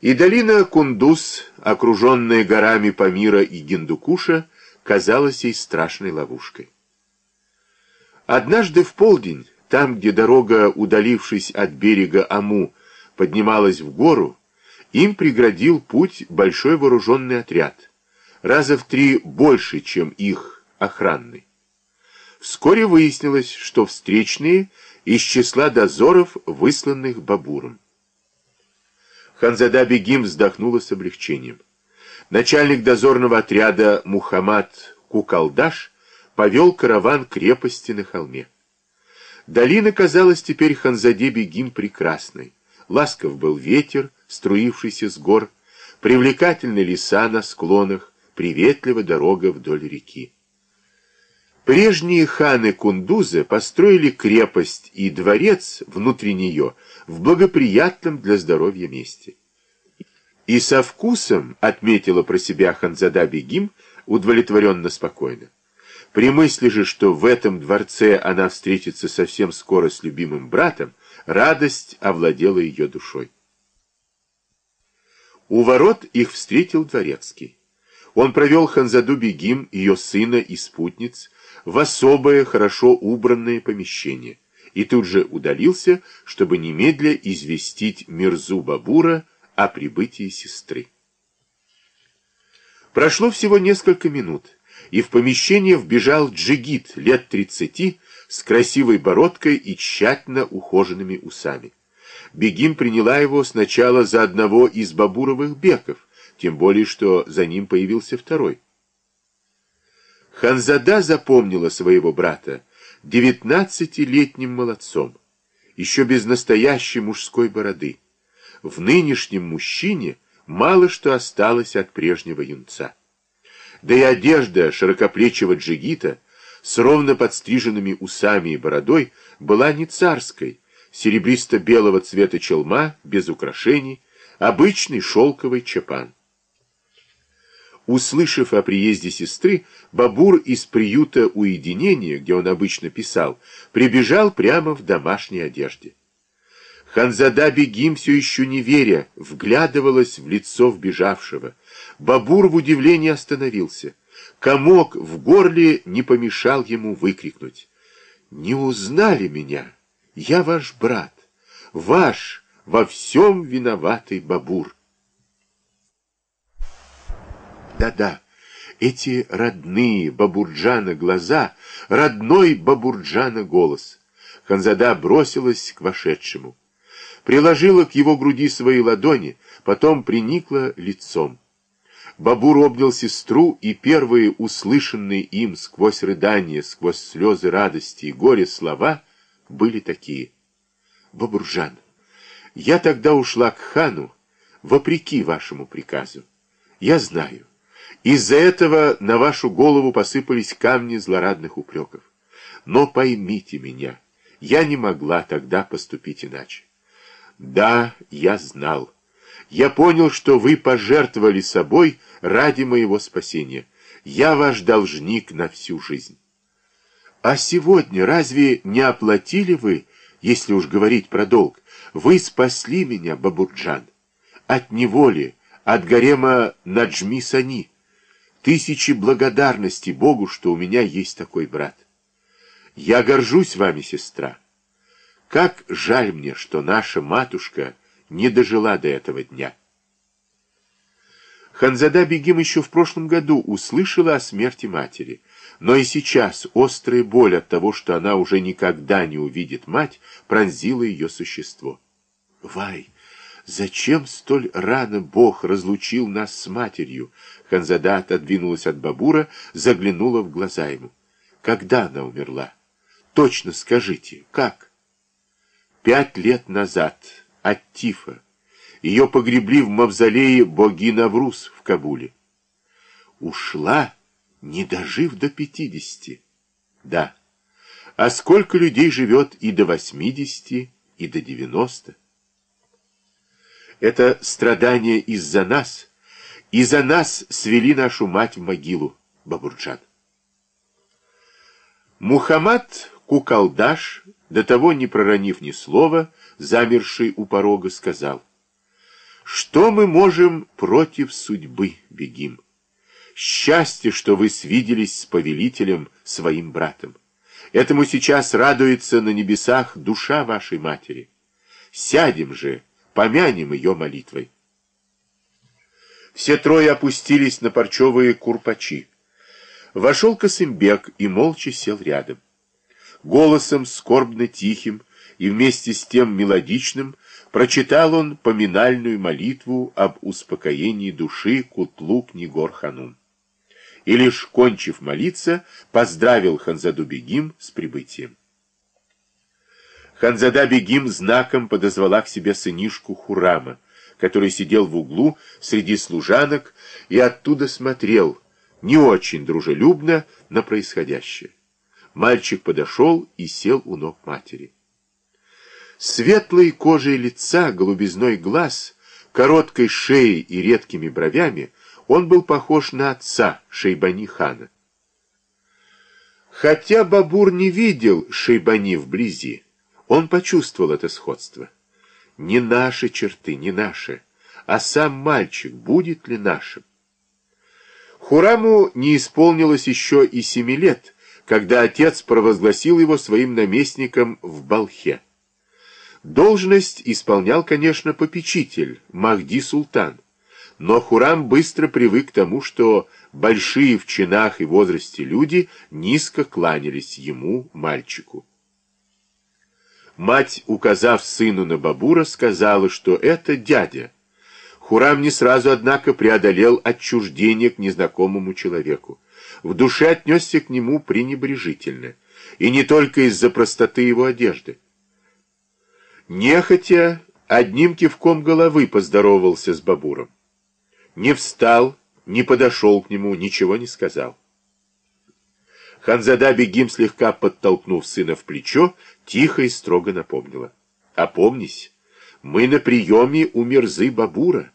И долина Кундуз, окруженная горами Памира и Гиндукуша, казалась ей страшной ловушкой. Однажды в полдень, там, где дорога, удалившись от берега Аму, поднималась в гору, им преградил путь большой вооруженный отряд, раза в три больше, чем их охранный. Вскоре выяснилось, что встречные из числа дозоров, высланных Бабуром. Ханзада Бегим вздохнула с облегчением. Начальник дозорного отряда Мухаммад Кукалдаш повел караван крепости на холме. Долина казалась теперь Ханзаде Бегим прекрасной. Ласков был ветер, струившийся с гор, привлекательны леса на склонах, приветлива дорога вдоль реки. Прежние ханы Кундуза построили крепость и дворец внутри нее в благоприятном для здоровья месте. И со вкусом, отметила про себя Ханзада Бегим, удовлетворенно спокойно. При мысли же, что в этом дворце она встретится совсем скоро с любимым братом, радость овладела ее душой. У ворот их встретил дворецкий. Он провел Ханзаду Бегим, ее сына и спутниц, в особое, хорошо убранное помещение и тут же удалился, чтобы немедля известить Мирзу Бабура о прибытии сестры. Прошло всего несколько минут, и в помещение вбежал джигит лет тридцати с красивой бородкой и тщательно ухоженными усами. Бегим приняла его сначала за одного из бабуровых беков, тем более, что за ним появился второй. Ханзада запомнила своего брата девятнадцатилетним молодцом, еще без настоящей мужской бороды. В нынешнем мужчине мало что осталось от прежнего юнца. Да и одежда широкоплечего джигита с ровно подстриженными усами и бородой была не царской, серебристо-белого цвета челма, без украшений, обычный шелковый чапан. Услышав о приезде сестры, Бабур из приюта уединения, где он обычно писал, прибежал прямо в домашней одежде. Ханзада Бегим, все еще не веря, вглядывалась в лицо вбежавшего. Бабур в удивлении остановился. Комок в горле не помешал ему выкрикнуть. «Не узнали меня? Я ваш брат, ваш, во всем виноватый Бабур». Да-да, эти родные Бабурджана глаза, родной Бабурджана голос. Ханзада бросилась к вошедшему. Приложила к его груди свои ладони, потом приникла лицом. Бабур обнял сестру, и первые услышанные им сквозь рыдания, сквозь слезы радости и горе слова были такие. «Бабуржан, я тогда ушла к хану, вопреки вашему приказу. Я знаю, из-за этого на вашу голову посыпались камни злорадных упреков. Но поймите меня, я не могла тогда поступить иначе. Да, я знал. Я понял, что вы пожертвовали собой ради моего спасения. Я ваш должник на всю жизнь. А сегодня разве не оплатили вы, если уж говорить про долг, вы спасли меня, Бабурджан, от неволи, от гарема Наджми Сани, Тысячи благодарностей Богу, что у меня есть такой брат. Я горжусь вами, сестра. Как жаль мне, что наша матушка не дожила до этого дня. Ханзада Бегим еще в прошлом году услышала о смерти матери, но и сейчас острая боль от того, что она уже никогда не увидит мать, пронзила ее существо. «Вай, зачем столь рано Бог разлучил нас с матерью?» Ханзада отодвинулась от Бабура, заглянула в глаза ему. Когда она умерла? Точно скажите, как? Пять лет назад, от тифа. Ее погребли в мавзолее боги Навруз в Кабуле. Ушла, не дожив до пятидесяти. Да. А сколько людей живет и до восьмидесяти, и до девяносто? Это страдание из-за нас — и за нас свели нашу мать в могилу, Бабурджан. Мухаммад Кукалдаш, до того не проронив ни слова, замерший у порога, сказал, Что мы можем против судьбы, бегим? Счастье, что вы свиделись с повелителем, своим братом. Этому сейчас радуется на небесах душа вашей матери. Сядем же, помянем ее молитвой. Все трое опустились на парчевые курпачи. Вошел Косымбек и молча сел рядом. Голосом скорбно тихим и вместе с тем мелодичным прочитал он поминальную молитву об успокоении души Кутлук Нигор-Ханум. И лишь кончив молиться, поздравил Ханзаду Бегим с прибытием. Ханзада Бегим знаком подозвала к себе сынишку Хурама, который сидел в углу среди служанок и оттуда смотрел, не очень дружелюбно, на происходящее. Мальчик подошел и сел у ног матери. Светлой кожей лица, голубизной глаз, короткой шеей и редкими бровями он был похож на отца Шейбани хана. Хотя Бабур не видел Шейбани вблизи, он почувствовал это сходство. Не наши черты, не наши, а сам мальчик будет ли нашим? Хураму не исполнилось еще и семи лет, когда отец провозгласил его своим наместником в Балхе. Должность исполнял, конечно, попечитель, Махди Султан, но Хурам быстро привык к тому, что большие в чинах и возрасте люди низко кланялись ему, мальчику. Мать, указав сыну на Бабура, сказала, что это дядя. Хурам не сразу, однако, преодолел отчуждение к незнакомому человеку. В душе отнесся к нему пренебрежительно, и не только из-за простоты его одежды. Нехотя, одним кивком головы поздоровался с Бабуром. Не встал, не подошел к нему, ничего не сказал. Ханзада Бегим, слегка подтолкнув сына в плечо, тихо и строго напомнила. «Опомнись, мы на приеме у Мирзы Бабура.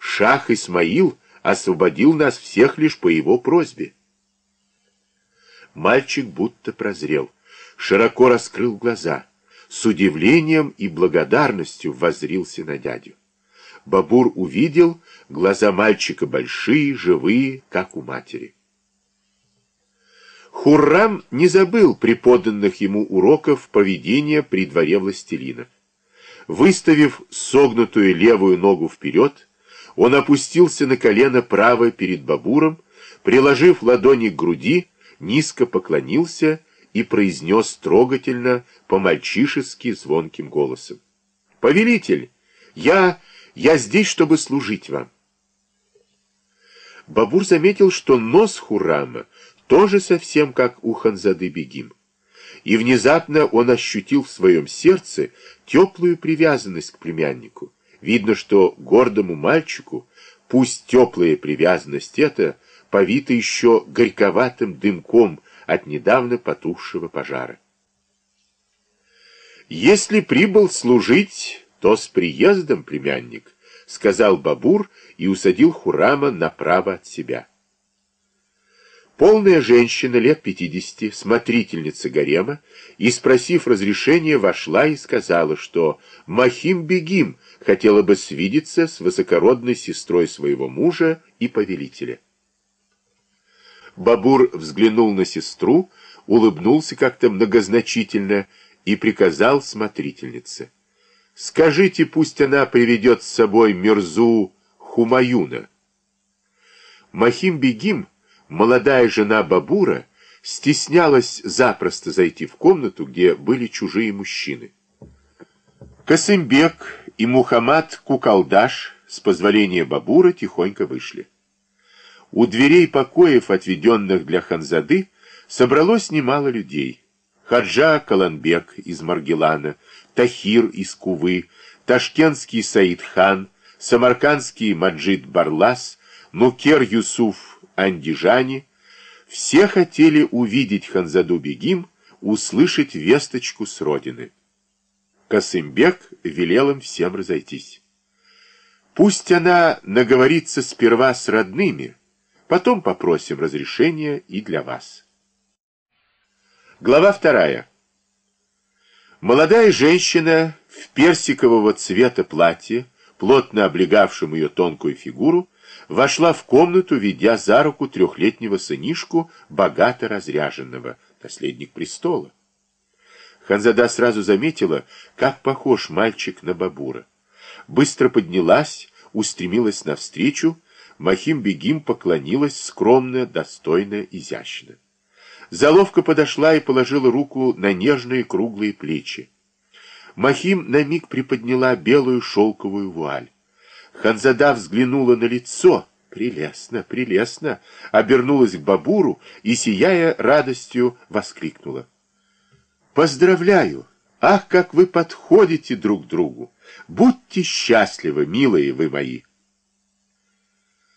Шах Исмаил освободил нас всех лишь по его просьбе». Мальчик будто прозрел, широко раскрыл глаза, с удивлением и благодарностью воззрился на дядю. Бабур увидел, глаза мальчика большие, живые, как у матери. Хуррам не забыл преподанных ему уроков поведения при дворе властелина. Выставив согнутую левую ногу вперед, он опустился на колено правой перед Бабуром, приложив ладони к груди, низко поклонился и произнес трогательно, по-мальчишески звонким голосом. «Повелитель, я, я здесь, чтобы служить вам». Бабур заметил, что нос Хуррама тоже совсем как у Ханзады Бегим. И внезапно он ощутил в своем сердце теплую привязанность к племяннику. Видно, что гордому мальчику, пусть теплая привязанность эта, повита еще горьковатым дымком от недавно потухшего пожара. «Если прибыл служить, то с приездом, племянник», — сказал Бабур и усадил Хурама направо от себя. Полная женщина лет пятидесяти, смотрительница гарема, и, спросив разрешения, вошла и сказала, что Махим-бегим хотела бы свидеться с высокородной сестрой своего мужа и повелителя. Бабур взглянул на сестру, улыбнулся как-то многозначительно и приказал смотрительнице. «Скажите, пусть она приведет с собой Мерзу Хумаюна». Махим-бегим молодая жена Бабура стеснялась запросто зайти в комнату, где были чужие мужчины. Касымбек и Мухаммад Кукалдаш с позволения Бабура тихонько вышли. У дверей покоев, отведенных для ханзады, собралось немало людей. Хаджа Каланбек из Маргелана, Тахир из Кувы, Ташкентский Саид хан, Самаркандский Маджид Барлас, Нукер Юсуф андижане, все хотели увидеть Ханзаду Бегим, услышать весточку с родины. Касымбек велел им всем разойтись. Пусть она наговорится сперва с родными, потом попросим разрешения и для вас. Глава вторая. Молодая женщина в персикового цвета платье, плотно облегавшим ее тонкую фигуру, вошла в комнату, ведя за руку трехлетнего сынишку, богато разряженного, наследник престола. Ханзада сразу заметила, как похож мальчик на Бабура. Быстро поднялась, устремилась навстречу, Махим-бегим поклонилась скромно, достойно, изящно. Заловка подошла и положила руку на нежные круглые плечи. Махим на миг приподняла белую шелковую вуаль. Ханзада взглянула на лицо. Прелестно, прелестно. Обернулась к Бабуру и, сияя радостью, воскликнула. Поздравляю! Ах, как вы подходите друг другу! Будьте счастливы, милые вы мои!